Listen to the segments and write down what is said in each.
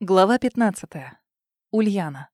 Глава 15. Ульяна.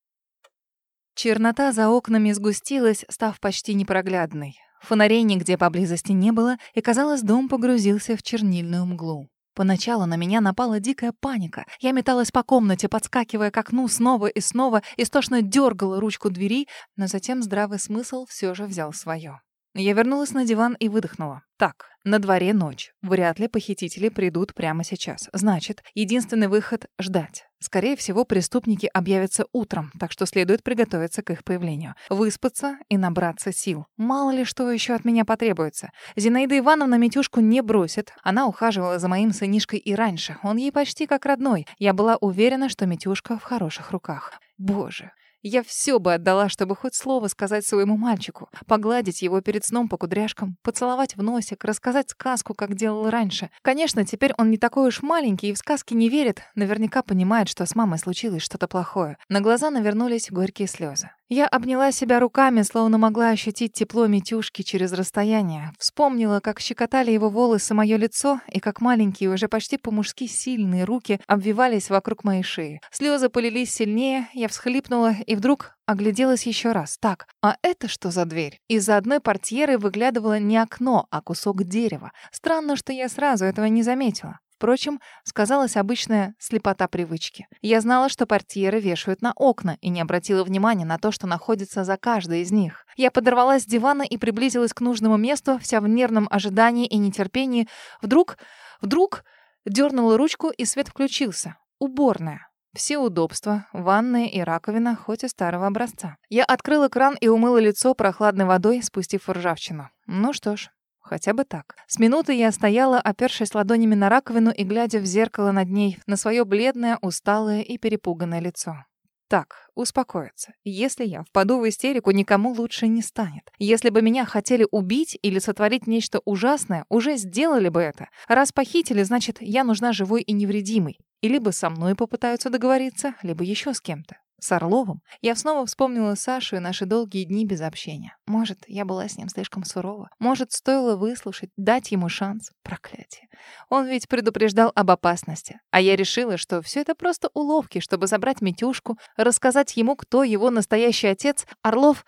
Чернота за окнами сгустилась, став почти непроглядной. Фонарей нигде поблизости не было, и, казалось, дом погрузился в чернильную мглу. Поначалу на меня напала дикая паника. Я металась по комнате, подскакивая к окну снова и снова, истошно дергала ручку двери, но затем здравый смысл все же взял свое. Я вернулась на диван и выдохнула. Так, на дворе ночь. Вряд ли похитители придут прямо сейчас. Значит, единственный выход — ждать. Скорее всего, преступники объявятся утром, так что следует приготовиться к их появлению. Выспаться и набраться сил. Мало ли что еще от меня потребуется. Зинаида Ивановна Митюшку не бросит. Она ухаживала за моим сынишкой и раньше. Он ей почти как родной. Я была уверена, что Митюшка в хороших руках. Боже, я все бы отдала, чтобы хоть слово сказать своему мальчику, погладить его перед сном по кудряшкам, поцеловать в носик, рассказать сказку, как делал раньше. Конечно, теперь он не такой уж маленький и в сказки не верит, наверняка понимает, что с мамой случилось что-то плохое. На глаза навернулись горькие слезы. Я обняла себя руками, словно могла ощутить тепло Митюшки через расстояние. Вспомнила, как щекотали его волосы мое лицо, и как маленькие, уже почти по-мужски сильные руки обвивались вокруг моей шеи. Слезы полились сильнее, я всхлипнула вдруг огляделась еще раз. Так, а это что за дверь? Из-за одной портьеры выглядывало не окно, а кусок дерева. Странно, что я сразу этого не заметила. Впрочем, сказалась обычная слепота привычки. Я знала, что портьеры вешают на окна, и не обратила внимания на то, что находится за каждой из них. Я подорвалась с дивана и приблизилась к нужному месту, вся в нервном ожидании и нетерпении. Вдруг, вдруг дернула ручку, и свет включился. Уборная. Все удобства, ванная и раковина, хоть и старого образца. Я открыла кран и умыла лицо прохладной водой, спустив ржавчину. Ну что ж, Хотя бы так. С минуты я стояла, опершись ладонями на раковину и глядя в зеркало над ней, на свое бледное, усталое и перепуганное лицо. Так, успокоиться. Если я впаду в истерику, никому лучше не станет. Если бы меня хотели убить или сотворить нечто ужасное, уже сделали бы это. Раз похитили, значит, я нужна живой и невредимой. И либо со мной попытаются договориться, либо еще с кем-то с Орловым, я снова вспомнила Сашу и наши долгие дни без общения. Может, я была с ним слишком сурова. Может, стоило выслушать, дать ему шанс. Проклятие. Он ведь предупреждал об опасности. А я решила, что все это просто уловки, чтобы забрать Митюшку, рассказать ему, кто его настоящий отец. Орлов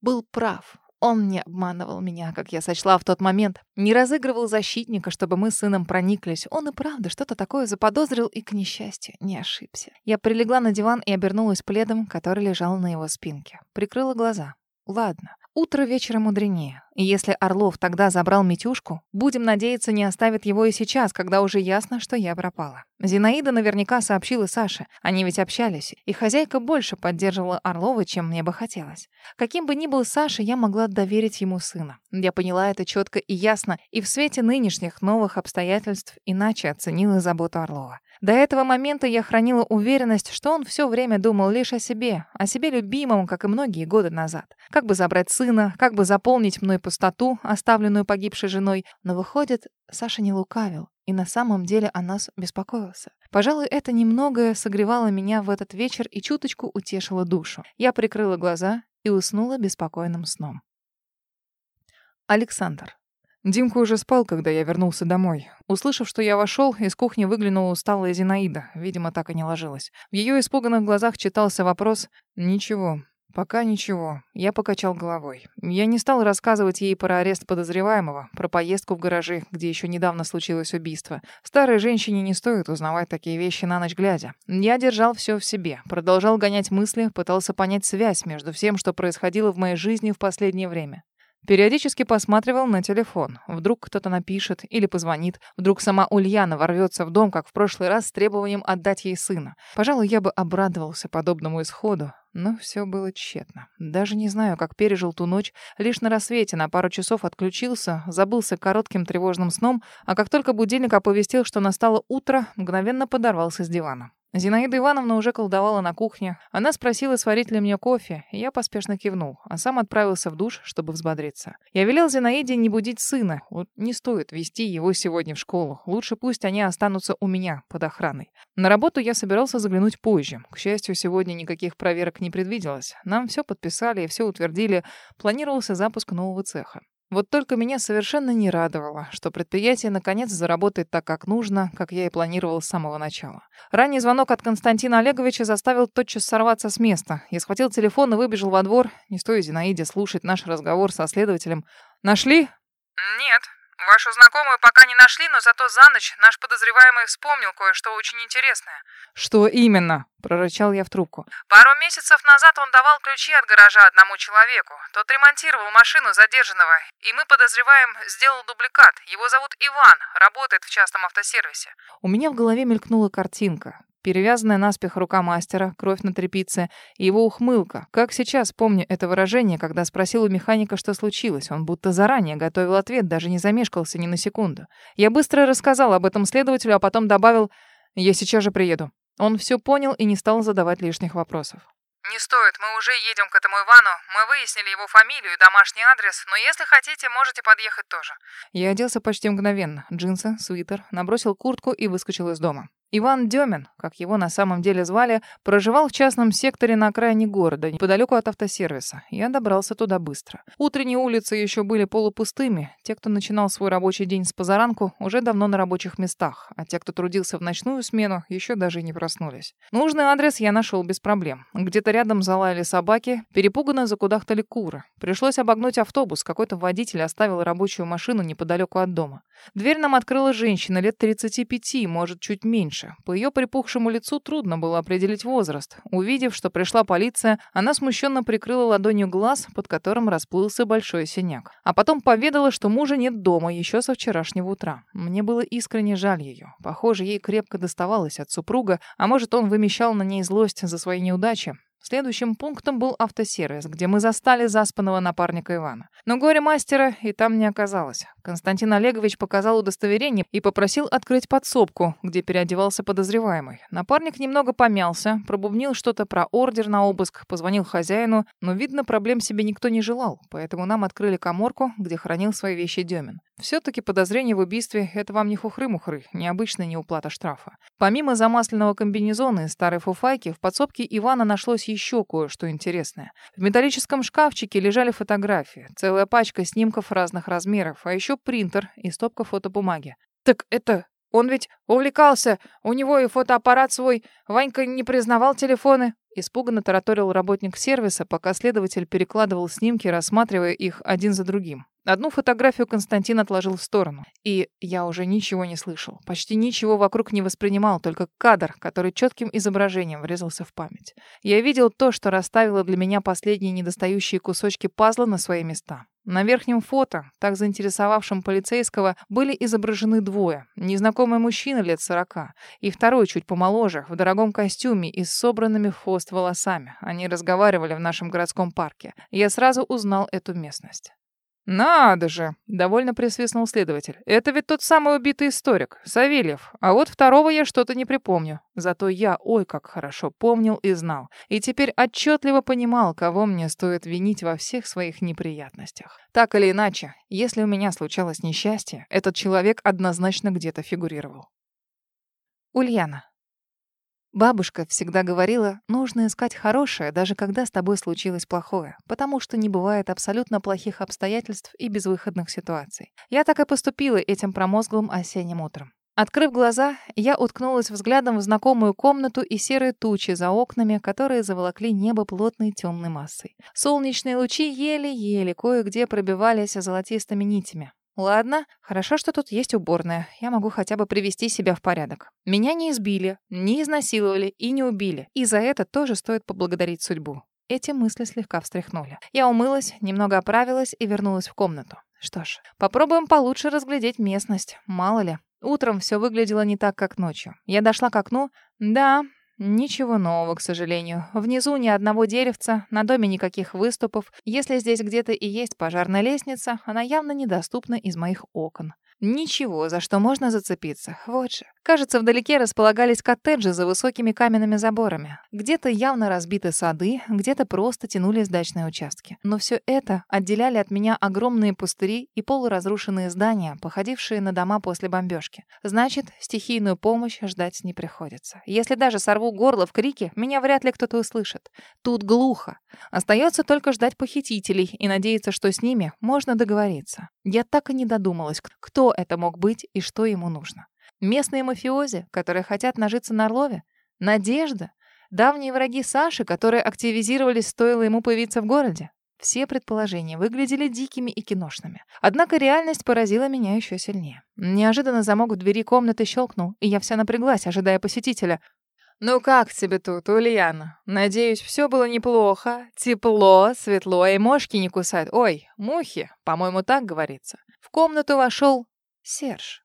был прав. Он не обманывал меня, как я сочла в тот момент. Не разыгрывал защитника, чтобы мы с сыном прониклись. Он и правда что-то такое заподозрил и, к несчастью, не ошибся. Я прилегла на диван и обернулась пледом, который лежал на его спинке. Прикрыла глаза. Ладно, утро вечера мудренее. И если Орлов тогда забрал Митюшку, будем надеяться, не оставит его и сейчас, когда уже ясно, что я пропала. Зинаида наверняка сообщила Саше. Они ведь общались. И хозяйка больше поддерживала Орлова, чем мне бы хотелось. Каким бы ни был Саша, я могла доверить ему сына. Я поняла это четко и ясно, и в свете нынешних новых обстоятельств иначе оценила заботу Орлова. До этого момента я хранила уверенность, что он все время думал лишь о себе, о себе любимом, как и многие годы назад. Как бы забрать сына, как бы заполнить мной пустоту, оставленную погибшей женой. Но выходит, Саша не лукавил, и на самом деле о нас беспокоился. Пожалуй, это немного согревало меня в этот вечер и чуточку утешило душу. Я прикрыла глаза и уснула беспокойным сном. Александр. Димка уже спал, когда я вернулся домой. Услышав, что я вошел, из кухни выглянула усталая Зинаида. Видимо, так и не ложилась. В ее испуганных глазах читался вопрос «Ничего, «Пока ничего». Я покачал головой. Я не стал рассказывать ей про арест подозреваемого, про поездку в гаражи, где еще недавно случилось убийство. Старой женщине не стоит узнавать такие вещи на ночь глядя. Я держал все в себе, продолжал гонять мысли, пытался понять связь между всем, что происходило в моей жизни в последнее время. Периодически посматривал на телефон. Вдруг кто-то напишет или позвонит. Вдруг сама Ульяна ворвется в дом, как в прошлый раз, с требованием отдать ей сына. Пожалуй, я бы обрадовался подобному исходу. Но все было тщетно. Даже не знаю, как пережил ту ночь. Лишь на рассвете на пару часов отключился, забылся коротким тревожным сном, а как только будильник оповестил, что настало утро, мгновенно подорвался с дивана. Зинаида Ивановна уже колдовала на кухне. Она спросила, сварить ли мне кофе, и я поспешно кивнул, а сам отправился в душ, чтобы взбодриться. Я велел Зинаиде не будить сына. Вот не стоит вести его сегодня в школу. Лучше пусть они останутся у меня под охраной. На работу я собирался заглянуть позже. К счастью, сегодня никаких проверок не предвиделось. Нам все подписали и все утвердили. Планировался запуск нового цеха. Вот только меня совершенно не радовало, что предприятие наконец заработает так, как нужно, как я и планировал с самого начала. Ранний звонок от Константина Олеговича заставил тотчас сорваться с места. Я схватил телефон и выбежал во двор, не стоя Зинаиде слушать наш разговор со следователем. «Нашли?» «Нет, Вашу знакомую пока не нашли, но зато за ночь наш подозреваемый вспомнил кое-что очень интересное. Что именно? прорычал я в трубку. Пару месяцев назад он давал ключи от гаража одному человеку. Тот ремонтировал машину задержанного, и мы подозреваем, сделал дубликат. Его зовут Иван, работает в частном автосервисе. У меня в голове мелькнула картинка. Перевязанная наспех рука мастера, кровь на тряпице и его ухмылка. Как сейчас помню это выражение, когда спросил у механика, что случилось. Он будто заранее готовил ответ, даже не замешкался ни на секунду. Я быстро рассказал об этом следователю, а потом добавил «Я сейчас же приеду». Он все понял и не стал задавать лишних вопросов. «Не стоит, мы уже едем к этому Ивану. Мы выяснили его фамилию и домашний адрес, но если хотите, можете подъехать тоже». Я оделся почти мгновенно. Джинсы, свитер, набросил куртку и выскочил из дома. Иван Демин, как его на самом деле звали, проживал в частном секторе на окраине города, неподалеку от автосервиса. Я добрался туда быстро. Утренние улицы еще были полупустыми. Те, кто начинал свой рабочий день с позаранку, уже давно на рабочих местах, а те, кто трудился в ночную смену, еще даже не проснулись. Нужный адрес я нашел без проблем. Где-то рядом залаяли собаки, перепуганно закудахтали куры. Пришлось обогнуть автобус, какой-то водитель оставил рабочую машину неподалеку от дома. Дверь нам открыла женщина лет 35, может, чуть меньше. По ее припухшему лицу трудно было определить возраст. Увидев, что пришла полиция, она смущенно прикрыла ладонью глаз, под которым расплылся большой синяк. А потом поведала, что мужа нет дома еще со вчерашнего утра. Мне было искренне жаль ее. Похоже, ей крепко доставалось от супруга, а может, он вымещал на ней злость за свои неудачи. Следующим пунктом был автосервис, где мы застали заспанного напарника Ивана. Но горе-мастера и там не оказалось. Константин Олегович показал удостоверение и попросил открыть подсобку, где переодевался подозреваемый. Напарник немного помялся, пробубнил что-то про ордер на обыск, позвонил хозяину, но, видно, проблем себе никто не желал, поэтому нам открыли коморку, где хранил свои вещи Демин. Все-таки подозрение в убийстве — это вам не хухры-мухры, необычная неуплата штрафа. Помимо замасленного комбинезона и старой фуфайки, в подсобке Ивана нашлось еще кое-что интересное. В металлическом шкафчике лежали фотографии, целая пачка снимков разных размеров, а еще принтер и стопка фотобумаги. «Так это... Он ведь увлекался, у него и фотоаппарат свой, Ванька не признавал телефоны». Испуганно тараторил работник сервиса, пока следователь перекладывал снимки, рассматривая их один за другим. Одну фотографию Константин отложил в сторону. И я уже ничего не слышал. Почти ничего вокруг не воспринимал, только кадр, который четким изображением врезался в память. Я видел то, что расставило для меня последние недостающие кусочки пазла на свои места. На верхнем фото, так заинтересовавшем полицейского, были изображены двое. Незнакомый мужчина лет сорока и второй чуть помоложе, в дорогом костюме и с собранными в хвост волосами. Они разговаривали в нашем городском парке. Я сразу узнал эту местность. «Надо же!» — довольно присвистнул следователь. «Это ведь тот самый убитый историк, Савельев. А вот второго я что-то не припомню. Зато я, ой, как хорошо помнил и знал. И теперь отчетливо понимал, кого мне стоит винить во всех своих неприятностях. Так или иначе, если у меня случалось несчастье, этот человек однозначно где-то фигурировал». Ульяна. Бабушка всегда говорила, нужно искать хорошее, даже когда с тобой случилось плохое, потому что не бывает абсолютно плохих обстоятельств и безвыходных ситуаций. Я так и поступила этим промозглым осенним утром. Открыв глаза, я уткнулась взглядом в знакомую комнату и серые тучи за окнами, которые заволокли небо плотной темной массой. Солнечные лучи еле-еле кое-где пробивались золотистыми нитями. Ладно, хорошо, что тут есть уборная. Я могу хотя бы привести себя в порядок. Меня не избили, не изнасиловали и не убили. И за это тоже стоит поблагодарить судьбу. Эти мысли слегка встряхнули. Я умылась, немного оправилась и вернулась в комнату. Что ж, попробуем получше разглядеть местность. Мало ли. Утром все выглядело не так, как ночью. Я дошла к окну. Да, Ничего нового, к сожалению. Внизу ни одного деревца, на доме никаких выступов. Если здесь где-то и есть пожарная лестница, она явно недоступна из моих окон. Ничего, за что можно зацепиться. Вот же. Кажется, вдалеке располагались коттеджи за высокими каменными заборами. Где-то явно разбиты сады, где-то просто тянулись дачные участки. Но все это отделяли от меня огромные пустыри и полуразрушенные здания, походившие на дома после бомбежки. Значит, стихийную помощь ждать не приходится. Если даже сорву горло в крике, меня вряд ли кто-то услышит. Тут глухо. Остается только ждать похитителей и надеяться, что с ними можно договориться. Я так и не додумалась, кто это мог быть и что ему нужно. Местные мафиози, которые хотят нажиться на Орлове? Надежда? Давние враги Саши, которые активизировались, стоило ему появиться в городе? Все предположения выглядели дикими и киношными. Однако реальность поразила меня еще сильнее. Неожиданно замок в двери комнаты щелкнул, и я вся напряглась, ожидая посетителя. «Ну как тебе тут, Ульяна? Надеюсь, все было неплохо. Тепло, светло, и мошки не кусают. Ой, мухи, по-моему, так говорится». В комнату вошел Серж.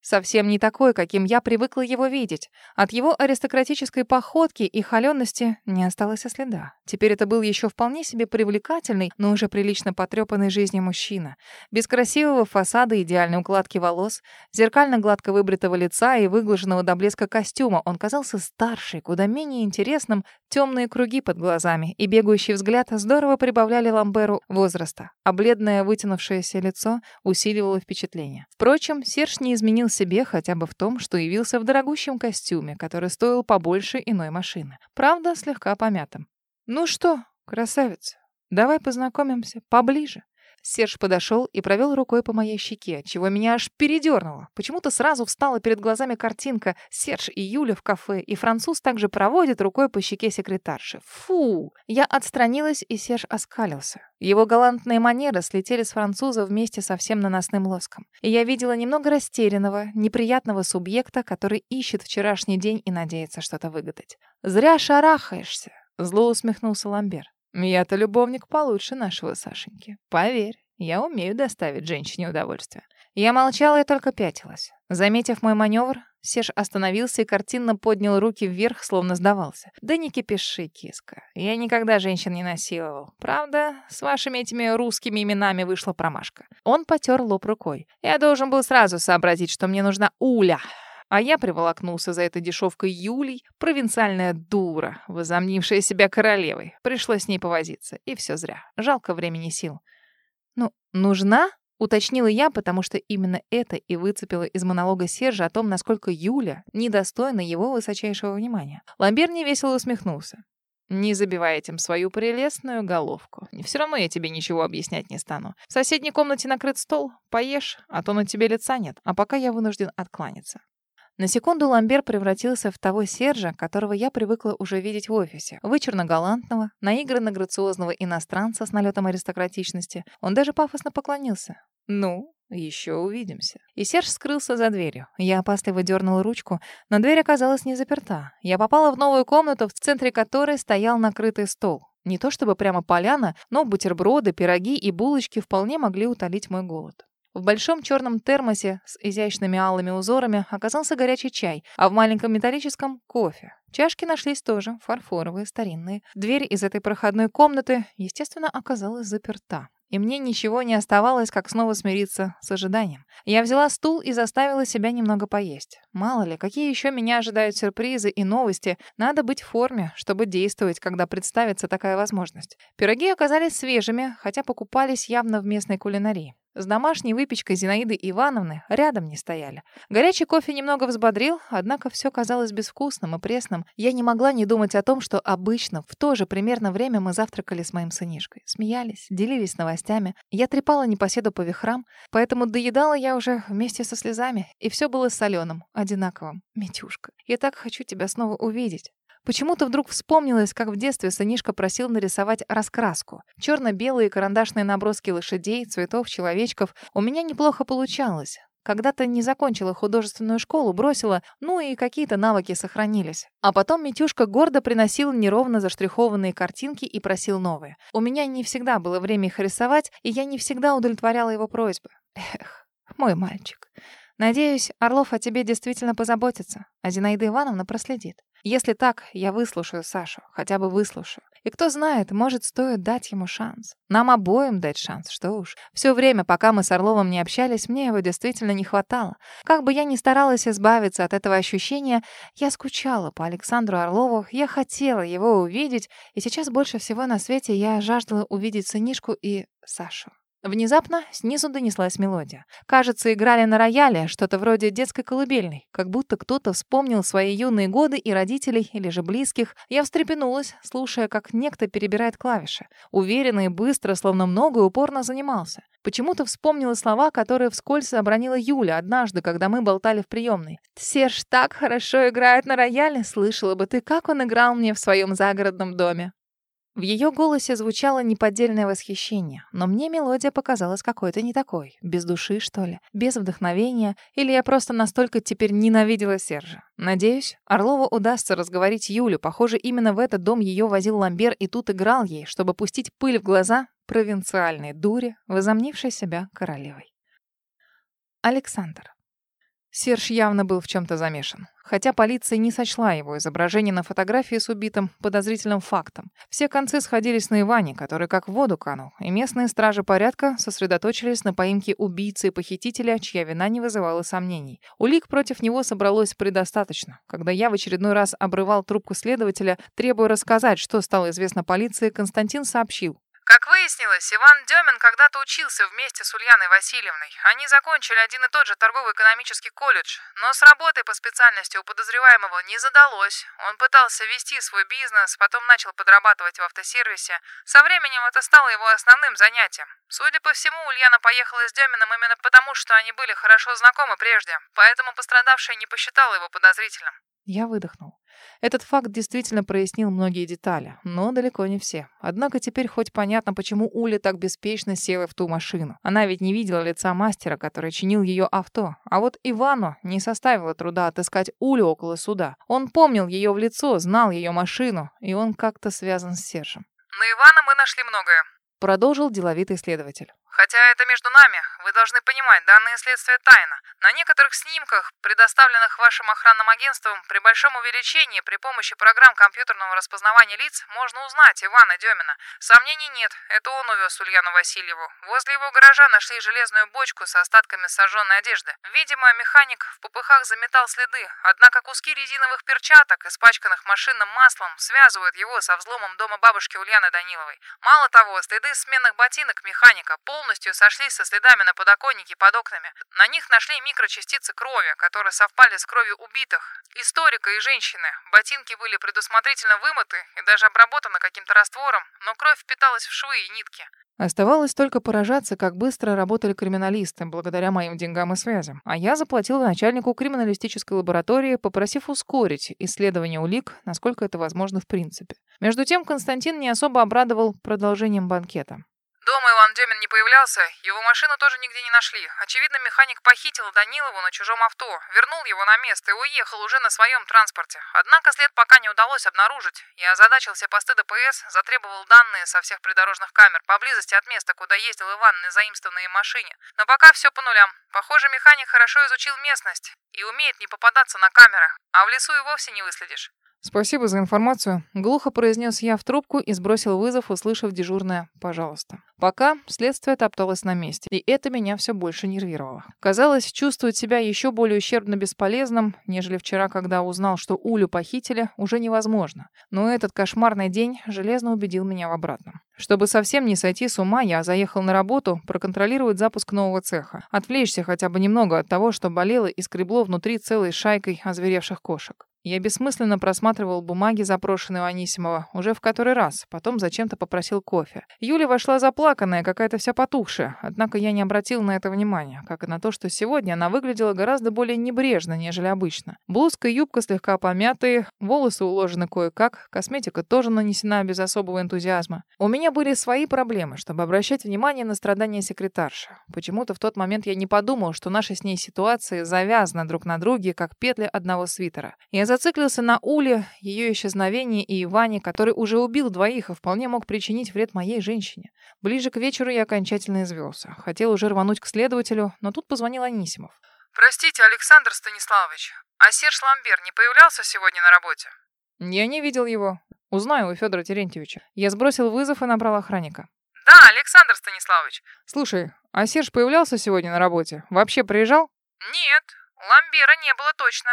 Совсем не такой, каким я привыкла его видеть. От его аристократической походки и холенности не осталось и следа. Теперь это был еще вполне себе привлекательный, но уже прилично потрепанный жизнью мужчина. Без красивого фасада идеальной укладки волос, зеркально-гладко выбритого лица и выглаженного до блеска костюма, он казался старше, куда менее интересным, темные круги под глазами и бегающий взгляд здорово прибавляли Ламберу возраста, а бледное вытянувшееся лицо усиливало впечатление. Впрочем, Серж не изменил себе хотя бы в том, что явился в дорогущем костюме, который стоил побольше иной машины. Правда, слегка помятым. «Ну что, красавица, давай познакомимся поближе». Серж подошел и провел рукой по моей щеке, чего меня аж передернуло. Почему-то сразу встала перед глазами картинка Серж и Юля в кафе, и француз также проводит рукой по щеке секретарши. Фу! Я отстранилась, и Серж оскалился. Его галантные манеры слетели с француза вместе со всем наносным лоском. И я видела немного растерянного, неприятного субъекта, который ищет вчерашний день и надеется что-то выгадать. «Зря шарахаешься», — зло усмехнулся Ламбер. Я-то любовник получше нашего Сашеньки. Поверь, я умею доставить женщине удовольствие. Я молчала и только пятилась. Заметив мой маневр, Серж остановился и картинно поднял руки вверх, словно сдавался. «Да не кипиши, киска. Я никогда женщин не насиловал. Правда, с вашими этими русскими именами вышла промашка». Он потер лоб рукой. «Я должен был сразу сообразить, что мне нужна Уля. А я приволокнулся за этой дешевкой Юлей, провинциальная дура, возомнившая себя королевой. Пришлось с ней повозиться, и все зря. Жалко времени сил. «Ну, нужна?» — уточнила я, потому что именно это и выцепило из монолога Сержа о том, насколько Юля недостойна его высочайшего внимания. Ламбер невесело усмехнулся. Не забивай этим свою прелестную головку. Все равно я тебе ничего объяснять не стану. В соседней комнате накрыт стол. Поешь, а то на тебе лица нет. А пока я вынужден откланяться. На секунду Ламбер превратился в того Сержа, которого я привыкла уже видеть в офисе. Вычурно-галантного, наигранно-грациозного иностранца с налетом аристократичности. Он даже пафосно поклонился. «Ну, еще увидимся». И Серж скрылся за дверью. Я опасливо дернула ручку, но дверь оказалась не заперта. Я попала в новую комнату, в центре которой стоял накрытый стол. Не то чтобы прямо поляна, но бутерброды, пироги и булочки вполне могли утолить мой голод. В большом черном термосе с изящными алыми узорами оказался горячий чай, а в маленьком металлическом — кофе. Чашки нашлись тоже, фарфоровые, старинные. Дверь из этой проходной комнаты, естественно, оказалась заперта. И мне ничего не оставалось, как снова смириться с ожиданием. Я взяла стул и заставила себя немного поесть. Мало ли, какие еще меня ожидают сюрпризы и новости. Надо быть в форме, чтобы действовать, когда представится такая возможность. Пироги оказались свежими, хотя покупались явно в местной кулинарии. С домашней выпечкой Зинаиды Ивановны рядом не стояли. Горячий кофе немного взбодрил, однако все казалось безвкусным и пресным. Я не могла не думать о том, что обычно в то же примерно время мы завтракали с моим сынишкой. Смеялись, делились новостями. Я трепала непоседу по вихрам, поэтому доедала я уже вместе со слезами. И все было соленым, одинаковым. Митюшка, я так хочу тебя снова увидеть. Почему-то вдруг вспомнилось, как в детстве сынишка просил нарисовать раскраску. Черно-белые карандашные наброски лошадей, цветов, человечков. У меня неплохо получалось. Когда-то не закончила художественную школу, бросила, ну и какие-то навыки сохранились. А потом Митюшка гордо приносил неровно заштрихованные картинки и просил новые. У меня не всегда было время их рисовать, и я не всегда удовлетворяла его просьбы. Эх, мой мальчик. Надеюсь, Орлов о тебе действительно позаботится, а Зинаида Ивановна проследит. Если так, я выслушаю Сашу, хотя бы выслушаю. И кто знает, может, стоит дать ему шанс. Нам обоим дать шанс, что уж. Все время, пока мы с Орловым не общались, мне его действительно не хватало. Как бы я ни старалась избавиться от этого ощущения, я скучала по Александру Орлову, я хотела его увидеть, и сейчас больше всего на свете я жаждала увидеть сынишку и Сашу. Внезапно снизу донеслась мелодия. Кажется, играли на рояле, что-то вроде детской колыбельной. Как будто кто-то вспомнил свои юные годы и родителей, или же близких. Я встрепенулась, слушая, как некто перебирает клавиши. Уверенно и быстро, словно много и упорно занимался. Почему-то вспомнила слова, которые вскользь обронила Юля однажды, когда мы болтали в приемной. «Серж так хорошо играет на рояле, слышала бы ты, как он играл мне в своем загородном доме». В ее голосе звучало неподдельное восхищение, но мне мелодия показалась какой-то не такой, без души, что ли, без вдохновения, или я просто настолько теперь ненавидела Сержа. Надеюсь, Орлову удастся разговорить Юлю, похоже, именно в этот дом ее возил Ламбер и тут играл ей, чтобы пустить пыль в глаза провинциальной дуре, возомнившей себя королевой. Александр. Серж явно был в чем-то замешан. Хотя полиция не сочла его изображение на фотографии с убитым подозрительным фактом. Все концы сходились на Иване, который как в воду канул, и местные стражи порядка сосредоточились на поимке убийцы и похитителя, чья вина не вызывала сомнений. Улик против него собралось предостаточно. Когда я в очередной раз обрывал трубку следователя, требуя рассказать, что стало известно полиции, Константин сообщил. Как выяснилось, Иван Демин когда-то учился вместе с Ульяной Васильевной. Они закончили один и тот же торгово-экономический колледж, но с работой по специальности у подозреваемого не задалось. Он пытался вести свой бизнес, потом начал подрабатывать в автосервисе. Со временем это стало его основным занятием. Судя по всему, Ульяна поехала с Демином именно потому, что они были хорошо знакомы прежде, поэтому пострадавшая не посчитала его подозрительным. Я выдохнул. Этот факт действительно прояснил многие детали, но далеко не все. Однако теперь хоть понятно, почему Уля так беспечно села в ту машину. Она ведь не видела лица мастера, который чинил ее авто. А вот Ивану не составило труда отыскать Улю около суда. Он помнил ее в лицо, знал ее машину, и он как-то связан с Сержем. На Ивана мы нашли многое. Продолжил деловитый следователь. Хотя это между нами, вы должны понимать, данное следствие тайна. На некоторых снимках, предоставленных вашим охранным агентством, при большом увеличении при помощи программ компьютерного распознавания лиц можно узнать Ивана Демина. Сомнений нет, это он увез Ульяну Васильеву. Возле его гаража нашли железную бочку с остатками сожженной одежды. Видимо, механик в попыхах заметал следы, однако куски резиновых перчаток, испачканных машинным маслом, связывают его со взломом дома бабушки Ульяны Даниловой. Мало того, следы сменных ботинок механика полностью полностью сошлись со следами на подоконнике под окнами. На них нашли микрочастицы крови, которые совпали с кровью убитых. Историка и женщины. Ботинки были предусмотрительно вымыты и даже обработаны каким-то раствором, но кровь впиталась в швы и нитки. Оставалось только поражаться, как быстро работали криминалисты, благодаря моим деньгам и связям. А я заплатила начальнику криминалистической лаборатории, попросив ускорить исследование улик, насколько это возможно в принципе. Между тем Константин не особо обрадовал продолжением банкета. Дома Иван Демин не появлялся, его машину тоже нигде не нашли. Очевидно, механик похитил Данилову на чужом авто, вернул его на место и уехал уже на своем транспорте. Однако след пока не удалось обнаружить. Я озадачил посты ДПС, затребовал данные со всех придорожных камер поблизости от места, куда ездил Иван на заимствованной машине. Но пока все по нулям. Похоже, механик хорошо изучил местность и умеет не попадаться на камеры, а в лесу и вовсе не выследишь. «Спасибо за информацию», — глухо произнес я в трубку и сбросил вызов, услышав дежурное «пожалуйста». Пока следствие топталось на месте, и это меня все больше нервировало. Казалось, чувствовать себя еще более ущербно бесполезным, нежели вчера, когда узнал, что Улю похитили, уже невозможно. Но этот кошмарный день железно убедил меня в обратном. Чтобы совсем не сойти с ума, я заехал на работу проконтролировать запуск нового цеха. Отвлечься хотя бы немного от того, что болело и скребло внутри целой шайкой озверевших кошек. Я бессмысленно просматривал бумаги, запрошенные у Анисимова, уже в который раз, потом зачем-то попросил кофе. Юля вошла заплаканная, какая-то вся потухшая, однако я не обратил на это внимания, как и на то, что сегодня она выглядела гораздо более небрежно, нежели обычно. Блузка и юбка слегка помятые, волосы уложены кое-как, косметика тоже нанесена без особого энтузиазма. У меня были свои проблемы, чтобы обращать внимание на страдания секретарши. Почему-то в тот момент я не подумал, что наши с ней ситуации завязаны друг на друге, как петли одного свитера. Я зациклился на Уле, ее исчезновении и Иване, который уже убил двоих и вполне мог причинить вред моей женщине. Ближе к вечеру я окончательно извелся. Хотел уже рвануть к следователю, но тут позвонил Анисимов. «Простите, Александр Станиславович, а Серж Ламбер не появлялся сегодня на работе?» «Я не видел его. Узнаю у Федора Терентьевича. Я сбросил вызов и набрал охранника. Да, Александр Станиславович. Слушай, а Серж появлялся сегодня на работе? Вообще приезжал? Нет, Ламбера не было точно.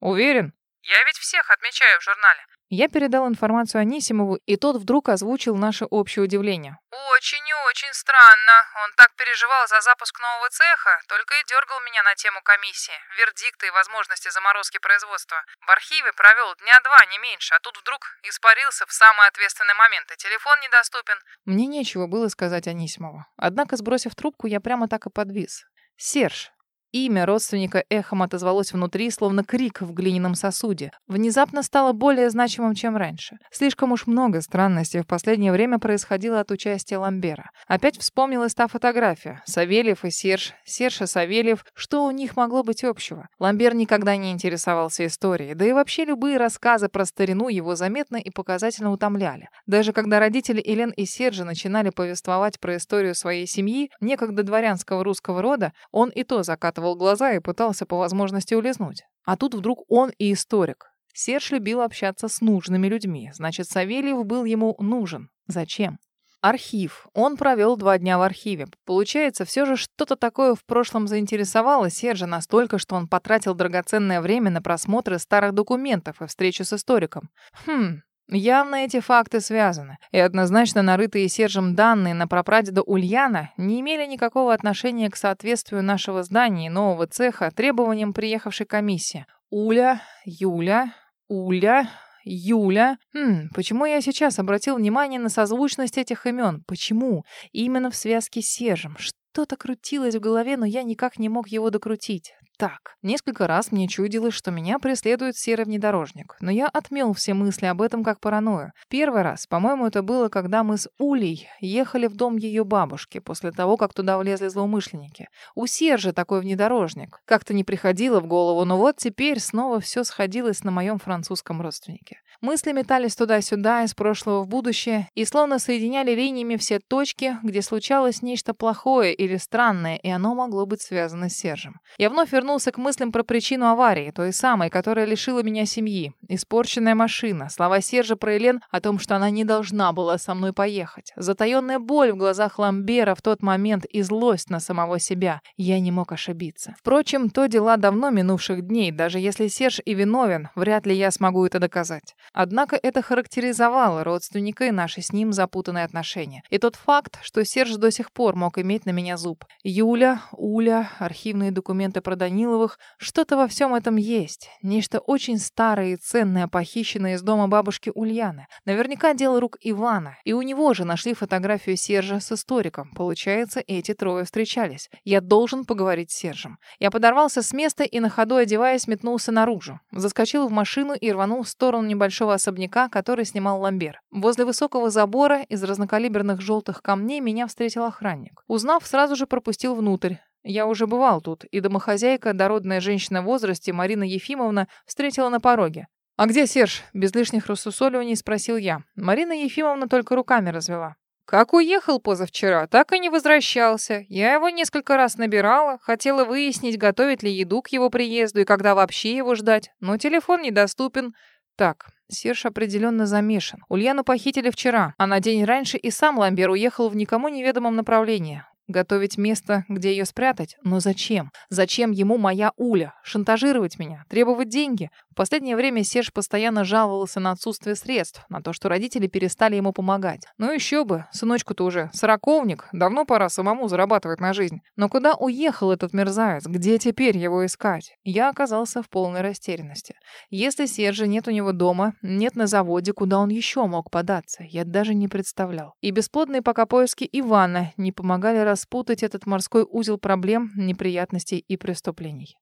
Уверен? Я ведь всех отмечаю в журнале. Я передал информацию Анисимову, и тот вдруг озвучил наше общее удивление. Очень и очень странно. Он так переживал за запуск нового цеха, только и дергал меня на тему комиссии, вердикта и возможности заморозки производства. В архиве провел дня два, не меньше, а тут вдруг испарился в самый ответственный момент, и телефон недоступен. Мне нечего было сказать Анисимову. Однако, сбросив трубку, я прямо так и подвис. Серж, Имя родственника эхом отозвалось внутри, словно крик в глиняном сосуде. Внезапно стало более значимым, чем раньше. Слишком уж много странностей в последнее время происходило от участия Ламбера. Опять вспомнилась та фотография. Савельев и Серж, Серж и Савельев. Что у них могло быть общего? Ламбер никогда не интересовался историей. Да и вообще любые рассказы про старину его заметно и показательно утомляли. Даже когда родители Элен и Сержа начинали повествовать про историю своей семьи, некогда дворянского русского рода, он и то закатывал закатывал глаза и пытался по возможности улизнуть. А тут вдруг он и историк. Серж любил общаться с нужными людьми. Значит, Савельев был ему нужен. Зачем? Архив. Он провел два дня в архиве. Получается, все же что-то такое в прошлом заинтересовало Сержа настолько, что он потратил драгоценное время на просмотры старых документов и встречу с историком. Хм, Явно эти факты связаны, и однозначно нарытые Сержем данные на прапрадеда Ульяна не имели никакого отношения к соответствию нашего здания и нового цеха требованиям приехавшей комиссии. Уля, Юля, Уля, Юля. Хм, почему я сейчас обратил внимание на созвучность этих имен? Почему? Именно в связке с Сержем. Что-то крутилось в голове, но я никак не мог его докрутить так. Несколько раз мне чудилось, что меня преследует серый внедорожник, но я отмел все мысли об этом как паранойю. Первый раз, по-моему, это было, когда мы с Улей ехали в дом ее бабушки, после того, как туда влезли злоумышленники. У Сержа такой внедорожник. Как-то не приходило в голову, но вот теперь снова все сходилось на моем французском родственнике. Мысли метались туда-сюда, из прошлого в будущее, и словно соединяли линиями все точки, где случалось нечто плохое или странное, и оно могло быть связано с Сержем. Я вновь вернулся к мыслям про причину аварии, той самой, которая лишила меня семьи. Испорченная машина, слова Сержа про Элен о том, что она не должна была со мной поехать. Затаённая боль в глазах Ламбера в тот момент и злость на самого себя. Я не мог ошибиться. Впрочем, то дела давно минувших дней. Даже если Серж и виновен, вряд ли я смогу это доказать. Однако это характеризовало родственника и наши с ним запутанные отношения. И тот факт, что Серж до сих пор мог иметь на меня зуб. Юля, Уля, архивные документы про Даниловых, что-то во всем этом есть. Нечто очень старое и ценное, похищенное из дома бабушки Ульяны. Наверняка дело рук Ивана. И у него же нашли фотографию Сержа с историком. Получается, эти трое встречались. Я должен поговорить с Сержем. Я подорвался с места и на ходу, одеваясь, метнулся наружу. Заскочил в машину и рванул в сторону небольшого особняка, который снимал Ламбер. Возле высокого забора из разнокалиберных желтых камней меня встретил охранник. Узнав, сразу же пропустил внутрь. Я уже бывал тут, и домохозяйка, дородная женщина в возрасте, Марина Ефимовна, встретила на пороге. «А где Серж?» — без лишних рассусоливаний спросил я. Марина Ефимовна только руками развела. «Как уехал позавчера, так и не возвращался. Я его несколько раз набирала, хотела выяснить, готовит ли еду к его приезду и когда вообще его ждать, но телефон недоступен. Так, Серж определенно замешан. Ульяну похитили вчера, а на день раньше и сам Ламбер уехал в никому неведомом направлении. Готовить место, где ее спрятать? Но зачем? Зачем ему моя Уля? Шантажировать меня? Требовать деньги? В последнее время Серж постоянно жаловался на отсутствие средств, на то, что родители перестали ему помогать. Ну еще бы, сыночку-то уже сороковник, давно пора самому зарабатывать на жизнь. Но куда уехал этот мерзавец? Где теперь его искать? Я оказался в полной растерянности. Если Сержа нет у него дома, нет на заводе, куда он еще мог податься? Я даже не представлял. И бесплодные пока поиски Ивана не помогали распутать этот морской узел проблем, неприятностей и преступлений.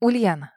Ульяна.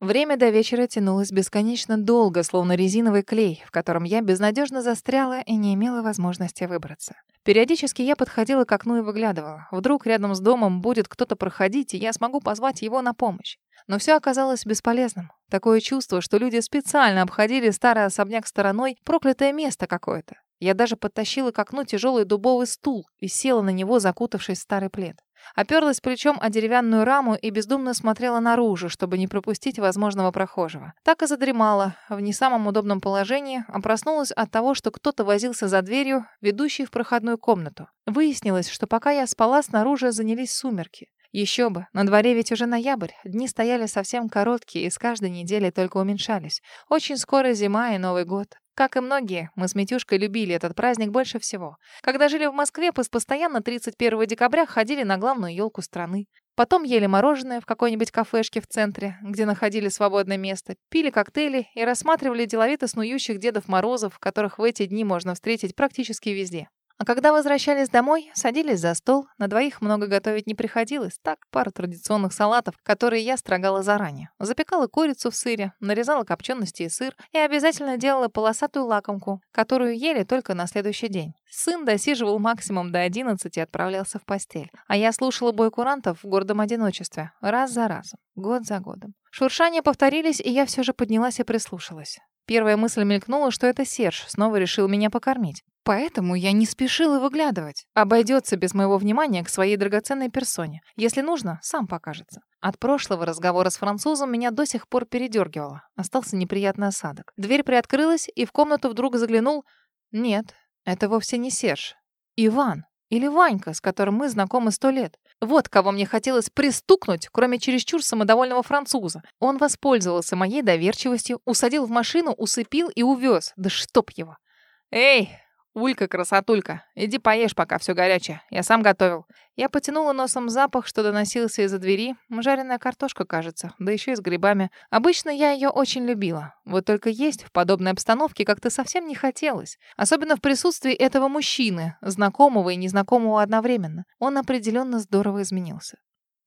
Время до вечера тянулось бесконечно долго, словно резиновый клей, в котором я безнадежно застряла и не имела возможности выбраться. Периодически я подходила к окну и выглядывала. Вдруг рядом с домом будет кто-то проходить, и я смогу позвать его на помощь. Но все оказалось бесполезным. Такое чувство, что люди специально обходили старый особняк стороной, проклятое место какое-то. Я даже подтащила к окну тяжелый дубовый стул и села на него, закутавшись в старый плед. Оперлась плечом о деревянную раму и бездумно смотрела наружу, чтобы не пропустить возможного прохожего. Так и задремала, в не самом удобном положении, а проснулась от того, что кто-то возился за дверью, ведущей в проходную комнату. Выяснилось, что пока я спала, снаружи занялись сумерки. Еще бы, на дворе ведь уже ноябрь, дни стояли совсем короткие и с каждой недели только уменьшались. Очень скоро зима и Новый год. Как и многие, мы с Митюшкой любили этот праздник больше всего. Когда жили в Москве, постоянно 31 декабря ходили на главную елку страны. Потом ели мороженое в какой-нибудь кафешке в центре, где находили свободное место, пили коктейли и рассматривали деловито снующих Дедов Морозов, которых в эти дни можно встретить практически везде. А когда возвращались домой, садились за стол. На двоих много готовить не приходилось. Так, пару традиционных салатов, которые я строгала заранее. Запекала курицу в сыре, нарезала копчености и сыр и обязательно делала полосатую лакомку, которую ели только на следующий день. Сын досиживал максимум до 11 и отправлялся в постель. А я слушала бой курантов в гордом одиночестве. Раз за разом, год за годом. Шуршания повторились, и я все же поднялась и прислушалась. Первая мысль мелькнула, что это Серж снова решил меня покормить. Поэтому я не спешила выглядывать. Обойдется без моего внимания к своей драгоценной персоне. Если нужно, сам покажется. От прошлого разговора с французом меня до сих пор передергивало. Остался неприятный осадок. Дверь приоткрылась, и в комнату вдруг заглянул... Нет, это вовсе не Серж. Иван. Или Ванька, с которым мы знакомы сто лет. Вот кого мне хотелось пристукнуть, кроме чересчур самодовольного француза. Он воспользовался моей доверчивостью, усадил в машину, усыпил и увез. Да чтоб его. «Эй, «Улька, красотулька, иди поешь, пока все горячее. Я сам готовил». Я потянула носом запах, что доносился из-за двери. Жареная картошка, кажется, да еще и с грибами. Обычно я ее очень любила. Вот только есть в подобной обстановке как-то совсем не хотелось. Особенно в присутствии этого мужчины, знакомого и незнакомого одновременно. Он определенно здорово изменился.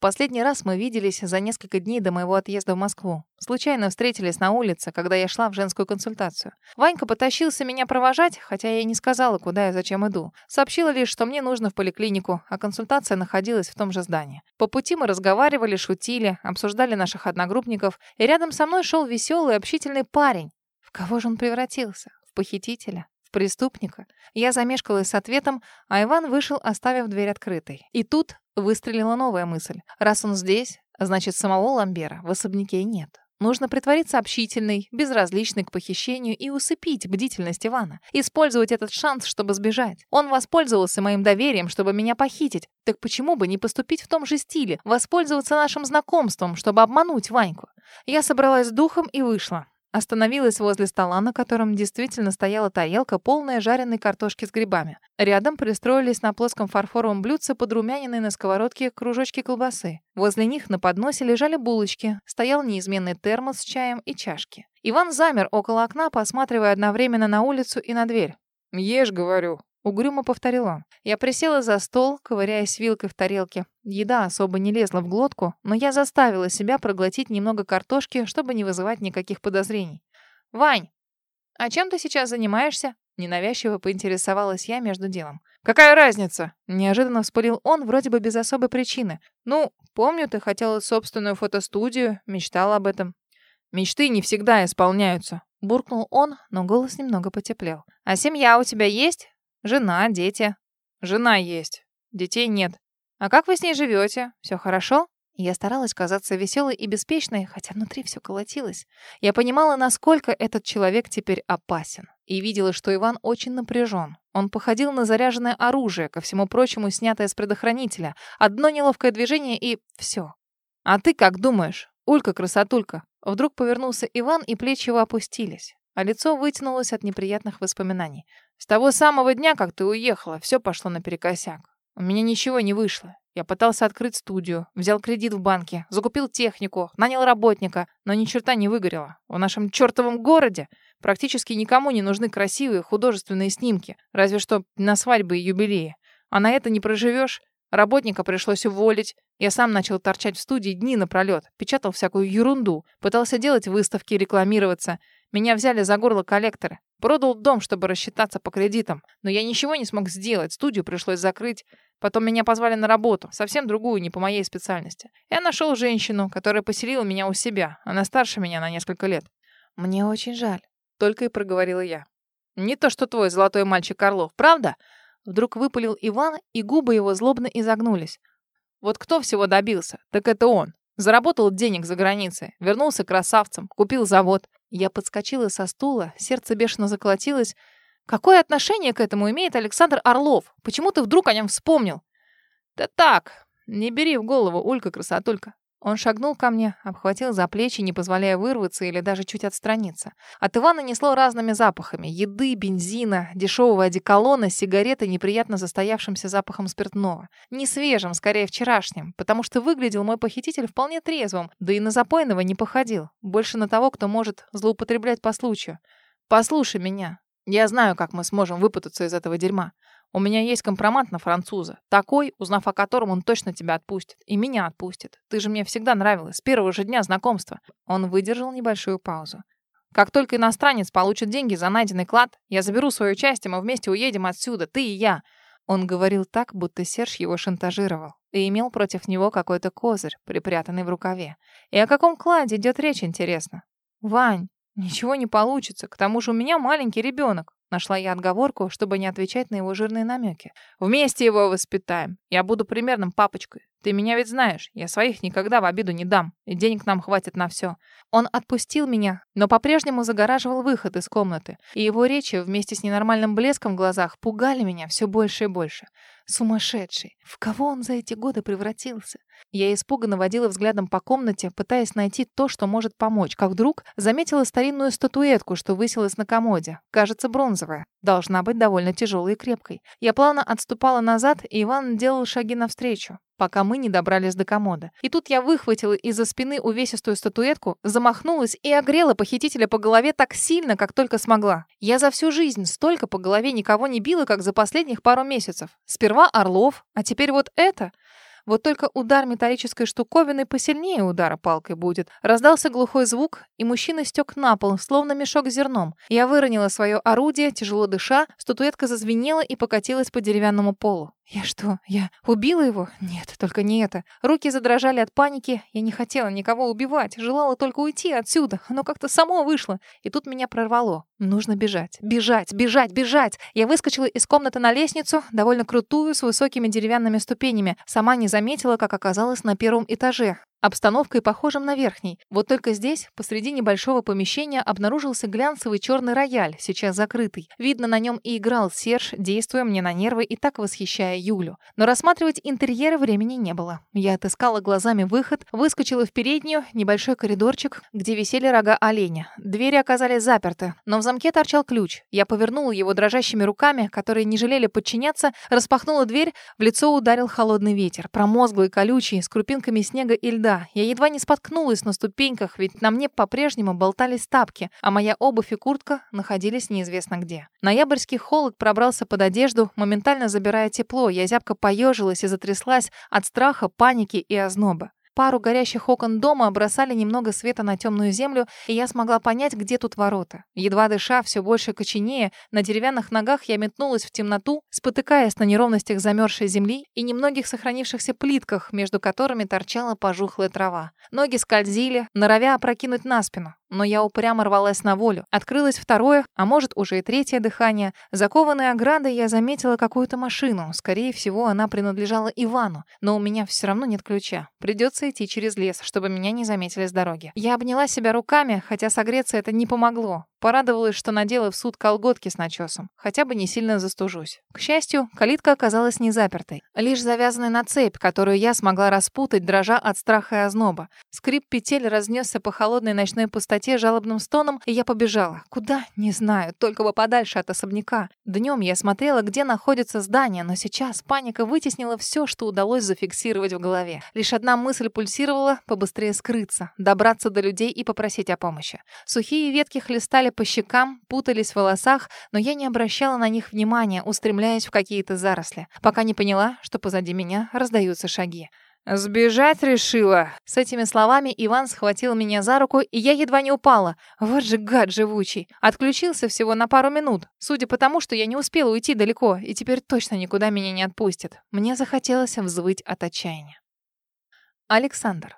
Последний раз мы виделись за несколько дней до моего отъезда в Москву. Случайно встретились на улице, когда я шла в женскую консультацию. Ванька потащился меня провожать, хотя я и не сказала, куда и зачем иду. Сообщила лишь, что мне нужно в поликлинику, а консультация находилась в том же здании. По пути мы разговаривали, шутили, обсуждали наших одногруппников, и рядом со мной шел веселый, общительный парень. В кого же он превратился? В похитителя? преступника. Я замешкалась с ответом, а Иван вышел, оставив дверь открытой. И тут Выстрелила новая мысль. Раз он здесь, значит, самого Ламбера в особняке нет. Нужно притвориться общительной, безразличной к похищению и усыпить бдительность Ивана. Использовать этот шанс, чтобы сбежать. Он воспользовался моим доверием, чтобы меня похитить. Так почему бы не поступить в том же стиле? Воспользоваться нашим знакомством, чтобы обмануть Ваньку? Я собралась с духом и вышла. Остановилась возле стола, на котором действительно стояла тарелка, полная жареной картошки с грибами. Рядом пристроились на плоском фарфоровом блюдце подрумяненные на сковородке кружочки колбасы. Возле них на подносе лежали булочки, стоял неизменный термос с чаем и чашки. Иван замер около окна, посматривая одновременно на улицу и на дверь. «Ешь, говорю», Угрюмо повторил он. Я присела за стол, ковыряясь вилкой в тарелке. Еда особо не лезла в глотку, но я заставила себя проглотить немного картошки, чтобы не вызывать никаких подозрений. «Вань, а чем ты сейчас занимаешься?» Ненавязчиво поинтересовалась я между делом. «Какая разница?» Неожиданно вспылил он, вроде бы без особой причины. «Ну, помню, ты хотела собственную фотостудию, мечтала об этом». «Мечты не всегда исполняются», — буркнул он, но голос немного потеплел. «А семья у тебя есть?» Жена, дети. Жена есть. Детей нет. А как вы с ней живете? Все хорошо? Я старалась казаться веселой и беспечной, хотя внутри все колотилось. Я понимала, насколько этот человек теперь опасен. И видела, что Иван очень напряжен. Он походил на заряженное оружие, ко всему прочему снятое с предохранителя. Одно неловкое движение и все. «А ты как думаешь, Улька-красотулька?» Вдруг повернулся Иван, и плечи его опустились а лицо вытянулось от неприятных воспоминаний. «С того самого дня, как ты уехала, все пошло наперекосяк. У меня ничего не вышло. Я пытался открыть студию, взял кредит в банке, закупил технику, нанял работника, но ни черта не выгорело. В нашем чертовом городе практически никому не нужны красивые художественные снимки, разве что на свадьбы и юбилеи. А на это не проживешь. Работника пришлось уволить. Я сам начал торчать в студии дни напролет, печатал всякую ерунду, пытался делать выставки, рекламироваться. Меня взяли за горло коллекторы. Продал дом, чтобы рассчитаться по кредитам. Но я ничего не смог сделать. Студию пришлось закрыть. Потом меня позвали на работу. Совсем другую, не по моей специальности. Я нашел женщину, которая поселила меня у себя. Она старше меня на несколько лет. «Мне очень жаль», — только и проговорила я. «Не то, что твой золотой мальчик Орлов, правда?» Вдруг выпалил Иван, и губы его злобно изогнулись. Вот кто всего добился, так это он. Заработал денег за границей, вернулся красавцем, купил завод. Я подскочила со стула, сердце бешено заколотилось. Какое отношение к этому имеет Александр Орлов? Почему ты вдруг о нем вспомнил? Да так, не бери в голову, Улька-красотулька. Он шагнул ко мне, обхватил за плечи, не позволяя вырваться или даже чуть отстраниться. От Ивана несло разными запахами. Еды, бензина, дешевого одеколона, сигареты, неприятно застоявшимся запахом спиртного. Не свежим, скорее вчерашним, потому что выглядел мой похититель вполне трезвым, да и на запойного не походил. Больше на того, кто может злоупотреблять по случаю. «Послушай меня. Я знаю, как мы сможем выпутаться из этого дерьма. У меня есть компромат на француза. Такой, узнав о котором, он точно тебя отпустит. И меня отпустит. Ты же мне всегда нравилась. С первого же дня знакомства. Он выдержал небольшую паузу. Как только иностранец получит деньги за найденный клад, я заберу свою часть, и мы вместе уедем отсюда, ты и я. Он говорил так, будто Серж его шантажировал и имел против него какой-то козырь, припрятанный в рукаве. И о каком кладе идет речь, интересно? Вань, ничего не получится. К тому же у меня маленький ребенок. Нашла я отговорку, чтобы не отвечать на его жирные намеки. «Вместе его воспитаем. Я буду примерным папочкой. Ты меня ведь знаешь, я своих никогда в обиду не дам, и денег нам хватит на все. Он отпустил меня, но по-прежнему загораживал выход из комнаты, и его речи вместе с ненормальным блеском в глазах пугали меня все больше и больше. Сумасшедший. В кого он за эти годы превратился? Я испуганно водила взглядом по комнате, пытаясь найти то, что может помочь, как вдруг заметила старинную статуэтку, что высилась на комоде. Кажется, бронзовая. Должна быть довольно тяжелой и крепкой. Я плавно отступала назад, и Иван делал шаги навстречу пока мы не добрались до комода. И тут я выхватила из-за спины увесистую статуэтку, замахнулась и огрела похитителя по голове так сильно, как только смогла. Я за всю жизнь столько по голове никого не била, как за последних пару месяцев. Сперва Орлов, а теперь вот это. Вот только удар металлической штуковины посильнее удара палкой будет. Раздался глухой звук, и мужчина стек на пол, словно мешок с зерном. Я выронила свое орудие, тяжело дыша, статуэтка зазвенела и покатилась по деревянному полу. Я что, я убила его? Нет, только не это. Руки задрожали от паники. Я не хотела никого убивать, желала только уйти отсюда. Оно как-то само вышло. И тут меня прорвало. Нужно бежать, бежать, бежать, бежать. Я выскочила из комнаты на лестницу, довольно крутую, с высокими деревянными ступенями. Сама не заметила, как оказалась на первом этаже обстановкой похожим на верхний. Вот только здесь, посреди небольшого помещения, обнаружился глянцевый черный рояль, сейчас закрытый. Видно, на нем и играл Серж, действуя мне на нервы и так восхищая Юлю. Но рассматривать интерьеры времени не было. Я отыскала глазами выход, выскочила в переднюю, небольшой коридорчик, где висели рога оленя. Двери оказались заперты, но в замке торчал ключ. Я повернула его дрожащими руками, которые не жалели подчиняться, распахнула дверь, в лицо ударил холодный ветер, промозглый, колючий, с крупинками снега и льда я едва не споткнулась на ступеньках, ведь на мне по-прежнему болтались тапки, а моя обувь и куртка находились неизвестно где. Ноябрьский холод пробрался под одежду, моментально забирая тепло. Я зябко поежилась и затряслась от страха, паники и озноба. Пару горящих окон дома бросали немного света на темную землю, и я смогла понять, где тут ворота. Едва дыша, все больше коченее, на деревянных ногах я метнулась в темноту, спотыкаясь на неровностях замерзшей земли и немногих сохранившихся плитках, между которыми торчала пожухлая трава. Ноги скользили, норовя опрокинуть на спину но я упрямо рвалась на волю. Открылось второе, а может уже и третье дыхание. Закованной оградой я заметила какую-то машину. Скорее всего, она принадлежала Ивану, но у меня все равно нет ключа. Придется идти через лес, чтобы меня не заметили с дороги. Я обняла себя руками, хотя согреться это не помогло. Порадовалась, что надела в суд колготки с начесом. Хотя бы не сильно застужусь. К счастью, калитка оказалась не запертой. Лишь завязанной на цепь, которую я смогла распутать, дрожа от страха и озноба. Скрип петель разнесся по холодной ночной пустоте жалобным стоном, и я побежала. Куда? Не знаю, только бы подальше от особняка. Днем я смотрела, где находится здание, но сейчас паника вытеснила все, что удалось зафиксировать в голове. Лишь одна мысль пульсировала — побыстрее скрыться, добраться до людей и попросить о помощи. Сухие ветки хлестали по щекам, путались в волосах, но я не обращала на них внимания, устремляясь в какие-то заросли, пока не поняла, что позади меня раздаются шаги. «Сбежать решила!» С этими словами Иван схватил меня за руку, и я едва не упала. Вот же гад живучий. Отключился всего на пару минут. Судя по тому, что я не успела уйти далеко, и теперь точно никуда меня не отпустит. Мне захотелось взвыть от отчаяния. Александр.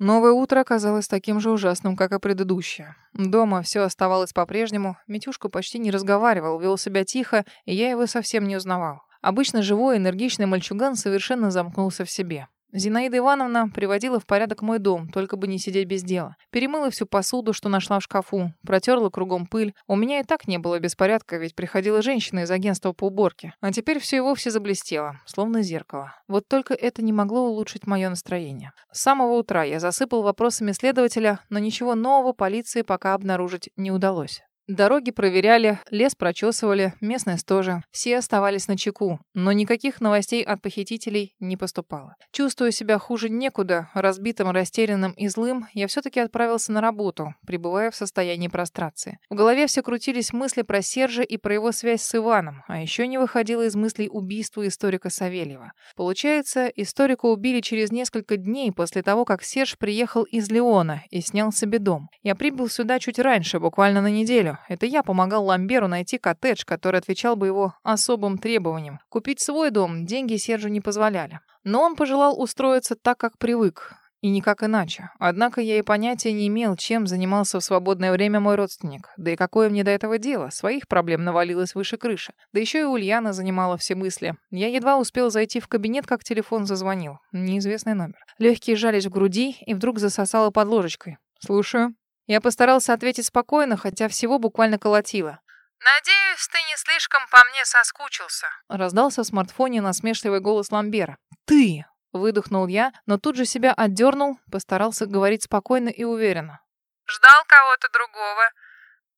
Новое утро оказалось таким же ужасным, как и предыдущее. Дома все оставалось по-прежнему, Митюшка почти не разговаривал, вел себя тихо, и я его совсем не узнавал. Обычно живой, энергичный мальчуган совершенно замкнулся в себе. Зинаида Ивановна приводила в порядок мой дом, только бы не сидеть без дела. Перемыла всю посуду, что нашла в шкафу, протерла кругом пыль. У меня и так не было беспорядка, ведь приходила женщина из агентства по уборке. А теперь все и вовсе заблестело, словно зеркало. Вот только это не могло улучшить мое настроение. С самого утра я засыпал вопросами следователя, но ничего нового полиции пока обнаружить не удалось. Дороги проверяли, лес прочесывали, местность тоже. Все оставались на чеку, но никаких новостей от похитителей не поступало. Чувствуя себя хуже некуда, разбитым, растерянным и злым, я все-таки отправился на работу, пребывая в состоянии прострации. В голове все крутились мысли про Сержа и про его связь с Иваном, а еще не выходило из мыслей убийства историка Савельева. Получается, историка убили через несколько дней после того, как Серж приехал из Леона и снял себе дом. Я прибыл сюда чуть раньше, буквально на неделю, это я помогал Ламберу найти коттедж, который отвечал бы его особым требованиям. Купить свой дом деньги Сержу не позволяли. Но он пожелал устроиться так, как привык. И никак иначе. Однако я и понятия не имел, чем занимался в свободное время мой родственник. Да и какое мне до этого дело? Своих проблем навалилось выше крыши. Да еще и Ульяна занимала все мысли. Я едва успел зайти в кабинет, как телефон зазвонил. Неизвестный номер. Легкие жались в груди и вдруг засосало под ложечкой. «Слушаю». Я постарался ответить спокойно, хотя всего буквально колотило. «Надеюсь, ты не слишком по мне соскучился», — раздался в смартфоне насмешливый голос Ламбера. «Ты!» — выдохнул я, но тут же себя отдернул, постарался говорить спокойно и уверенно. «Ждал кого-то другого».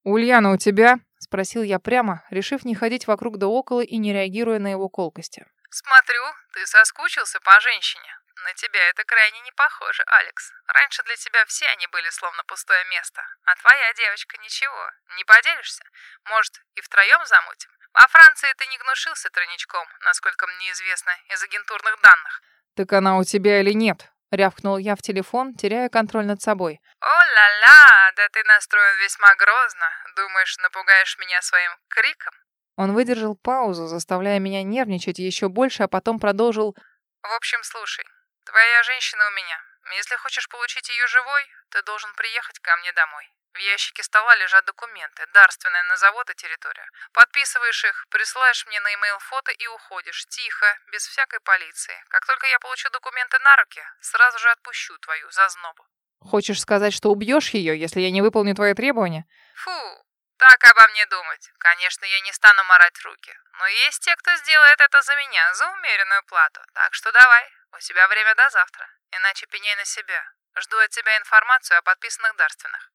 «Ульяна, у тебя?» — спросил я прямо, решив не ходить вокруг да около и не реагируя на его колкости. «Смотрю, ты соскучился по женщине». На тебя это крайне не похоже, Алекс. Раньше для тебя все они были словно пустое место. А твоя девочка ничего. Не поделишься? Может, и втроем замутим? Во Франции ты не гнушился тройничком, насколько мне известно, из агентурных данных. Так она у тебя или нет? Рявкнул я в телефон, теряя контроль над собой. «О-ла-ла, да ты настроен весьма грозно. Думаешь, напугаешь меня своим криком?» Он выдержал паузу, заставляя меня нервничать еще больше, а потом продолжил. «В общем, слушай, Твоя женщина у меня. Если хочешь получить ее живой, ты должен приехать ко мне домой. В ящике стола лежат документы, дарственная на завод и территорию. Подписываешь их, присылаешь мне на e-mail фото и уходишь, тихо, без всякой полиции. Как только я получу документы на руки, сразу же отпущу твою зазнобу. Хочешь сказать, что убьешь ее, если я не выполню твои требования? Фу, так обо мне думать. Конечно, я не стану морать руки. Но есть те, кто сделает это за меня, за умеренную плату. Так что давай, у тебя время до завтра. Иначе пеняй на себя. Жду от тебя информацию о подписанных дарственных.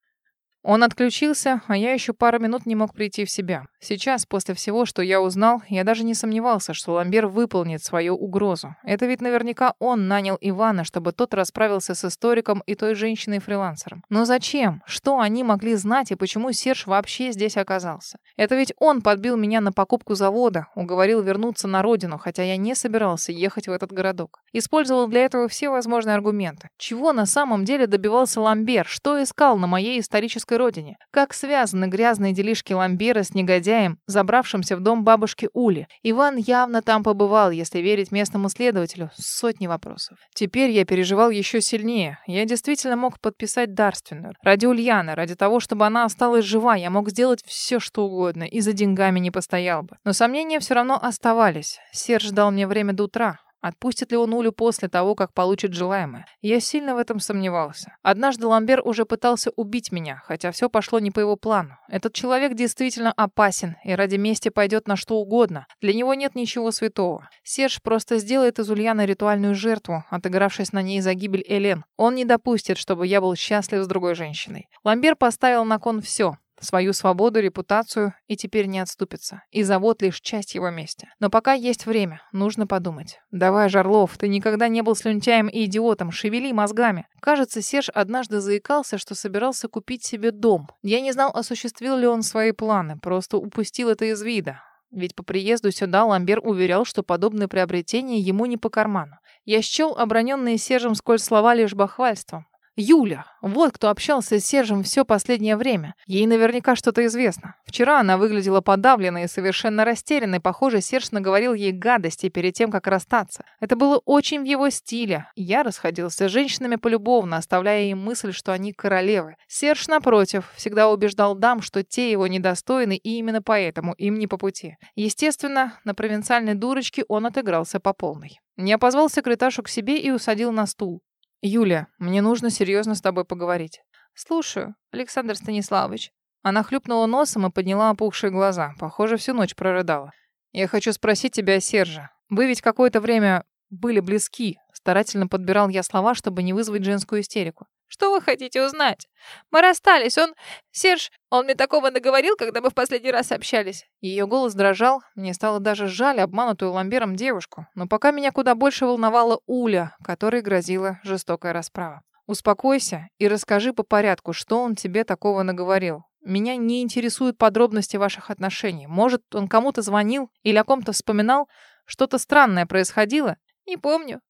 Он отключился, а я еще пару минут не мог прийти в себя. Сейчас, после всего, что я узнал, я даже не сомневался, что Ламбер выполнит свою угрозу. Это ведь наверняка он нанял Ивана, чтобы тот расправился с историком и той женщиной-фрилансером. Но зачем? Что они могли знать и почему Серж вообще здесь оказался? Это ведь он подбил меня на покупку завода, уговорил вернуться на родину, хотя я не собирался ехать в этот городок. Использовал для этого все возможные аргументы. Чего на самом деле добивался Ламбер? Что искал на моей исторической родине. Как связаны грязные делишки Ламбера с негодяем, забравшимся в дом бабушки Ули. Иван явно там побывал, если верить местному следователю. Сотни вопросов. Теперь я переживал еще сильнее. Я действительно мог подписать дарственную. Ради Ульяны, ради того, чтобы она осталась жива, я мог сделать все, что угодно, и за деньгами не постоял бы. Но сомнения все равно оставались. Серж дал мне время до утра. Отпустит ли он Улю после того, как получит желаемое? Я сильно в этом сомневался. Однажды Ламбер уже пытался убить меня, хотя все пошло не по его плану. Этот человек действительно опасен и ради мести пойдет на что угодно. Для него нет ничего святого. Серж просто сделает из Ульяны ритуальную жертву, отыгравшись на ней за гибель Элен. Он не допустит, чтобы я был счастлив с другой женщиной. Ламбер поставил на кон все свою свободу, репутацию и теперь не отступится. И завод лишь часть его мести. Но пока есть время, нужно подумать. Давай, Жарлов, ты никогда не был слюнтяем и идиотом, шевели мозгами. Кажется, Серж однажды заикался, что собирался купить себе дом. Я не знал, осуществил ли он свои планы, просто упустил это из вида. Ведь по приезду сюда Ламбер уверял, что подобное приобретение ему не по карману. Я счел оброненные Сержем сколь слова лишь бахвальством. Юля. Вот кто общался с Сержем все последнее время. Ей наверняка что-то известно. Вчера она выглядела подавленной и совершенно растерянной. Похоже, Серж наговорил ей гадости перед тем, как расстаться. Это было очень в его стиле. Я расходился с женщинами полюбовно, оставляя им мысль, что они королевы. Серж, напротив, всегда убеждал дам, что те его недостойны, и именно поэтому им не по пути. Естественно, на провинциальной дурочке он отыгрался по полной. Я позвал секретаршу к себе и усадил на стул. «Юля, мне нужно серьезно с тобой поговорить». «Слушаю, Александр Станиславович». Она хлюпнула носом и подняла опухшие глаза. Похоже, всю ночь прорыдала. «Я хочу спросить тебя о Серже. Вы ведь какое-то время были близки». Старательно подбирал я слова, чтобы не вызвать женскую истерику. Что вы хотите узнать? Мы расстались. Он... Серж, он мне такого наговорил, когда мы в последний раз общались. Ее голос дрожал. Мне стало даже жаль обманутую ламбером девушку. Но пока меня куда больше волновала Уля, которой грозила жестокая расправа. Успокойся и расскажи по порядку, что он тебе такого наговорил. Меня не интересуют подробности ваших отношений. Может, он кому-то звонил или о ком-то вспоминал? Что-то странное происходило? Не помню.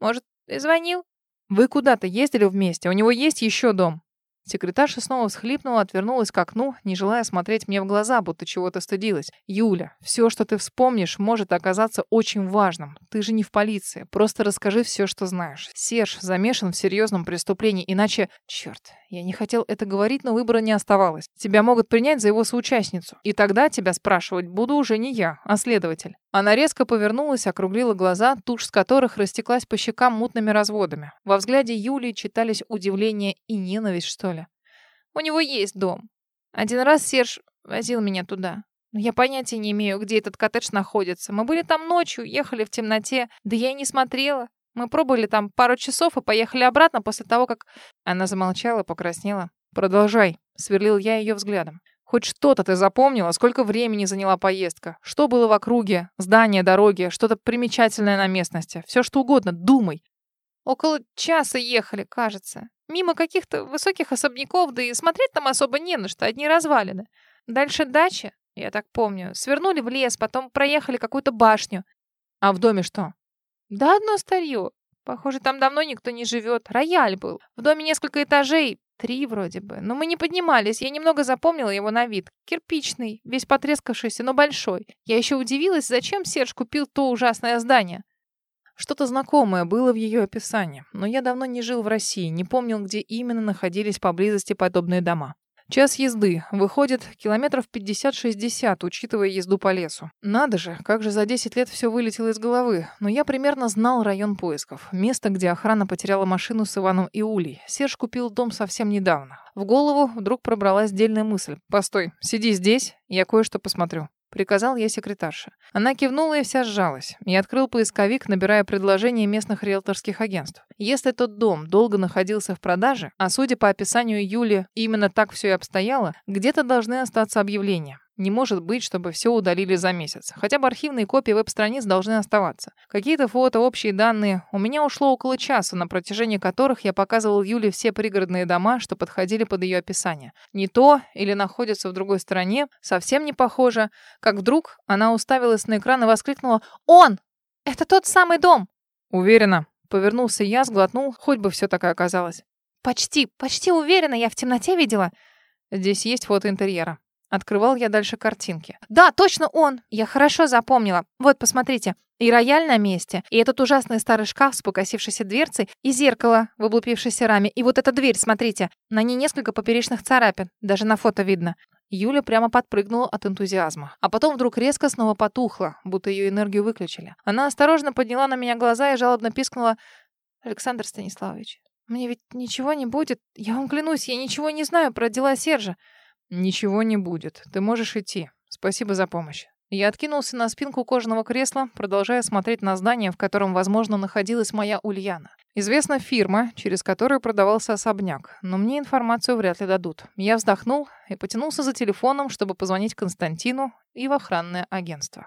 Может, и звонил? Вы куда-то ездили вместе? У него есть еще дом?» Секретарша снова всхлипнула, отвернулась к окну, не желая смотреть мне в глаза, будто чего-то стыдилась. «Юля, все, что ты вспомнишь, может оказаться очень важным. Ты же не в полиции. Просто расскажи все, что знаешь. Серж замешан в серьезном преступлении, иначе... Черт, я не хотел это говорить, но выбора не оставалось. Тебя могут принять за его соучастницу. И тогда тебя спрашивать буду уже не я, а следователь». Она резко повернулась, округлила глаза, тушь с которых растеклась по щекам мутными разводами. Во взгляде Юлии читались удивление и ненависть, что ли. У него есть дом. Один раз Серж возил меня туда. Но я понятия не имею, где этот коттедж находится. Мы были там ночью, ехали в темноте. Да я и не смотрела. Мы пробыли там пару часов и поехали обратно после того, как... Она замолчала, покраснела. «Продолжай», — сверлил я ее взглядом. Хоть что-то ты запомнила, сколько времени заняла поездка, что было в округе, здания, дороги, что-то примечательное на местности, все что угодно, думай. Около часа ехали, кажется. Мимо каких-то высоких особняков, да и смотреть там особо не на что, одни развалины. Дальше дача, я так помню. Свернули в лес, потом проехали какую-то башню. А в доме что? Да одно старье. Похоже, там давно никто не живет. Рояль был. В доме несколько этажей, Три вроде бы. Но мы не поднимались. Я немного запомнила его на вид. Кирпичный, весь потрескавшийся, но большой. Я еще удивилась, зачем Серж купил то ужасное здание. Что-то знакомое было в ее описании, но я давно не жил в России, не помнил, где именно находились поблизости подобные дома. Час езды. Выходит, километров 50-60, учитывая езду по лесу. Надо же, как же за 10 лет все вылетело из головы. Но я примерно знал район поисков. Место, где охрана потеряла машину с Иваном и Улей. Серж купил дом совсем недавно. В голову вдруг пробралась дельная мысль. «Постой, сиди здесь, я кое-что посмотрю». Приказал я секретарше. Она кивнула и вся сжалась. Я открыл поисковик, набирая предложения местных риэлторских агентств. Если тот дом долго находился в продаже, а судя по описанию Юли, именно так все и обстояло, где-то должны остаться объявления. Не может быть, чтобы все удалили за месяц. Хотя бы архивные копии веб-страниц должны оставаться. Какие-то фото, общие данные. У меня ушло около часа, на протяжении которых я показывал Юле все пригородные дома, что подходили под ее описание. Не то или находятся в другой стороне, совсем не похоже. Как вдруг она уставилась на экран и воскликнула «Он! Это тот самый дом!» «Уверена». Повернулся я, сглотнул, хоть бы все такое оказалось. «Почти, почти уверена, я в темноте видела». Здесь есть фото интерьера. Открывал я дальше картинки. «Да, точно он! Я хорошо запомнила. Вот, посмотрите. И рояль на месте, и этот ужасный старый шкаф с покосившейся дверцей, и зеркало в облупившейся раме, и вот эта дверь, смотрите. На ней несколько поперечных царапин. Даже на фото видно». Юля прямо подпрыгнула от энтузиазма. А потом вдруг резко снова потухла, будто ее энергию выключили. Она осторожно подняла на меня глаза и жалобно пискнула. «Александр Станиславович, мне ведь ничего не будет. Я вам клянусь, я ничего не знаю про дела Сержа. «Ничего не будет. Ты можешь идти. Спасибо за помощь». Я откинулся на спинку кожаного кресла, продолжая смотреть на здание, в котором, возможно, находилась моя Ульяна. Известна фирма, через которую продавался особняк, но мне информацию вряд ли дадут. Я вздохнул и потянулся за телефоном, чтобы позвонить Константину и в охранное агентство.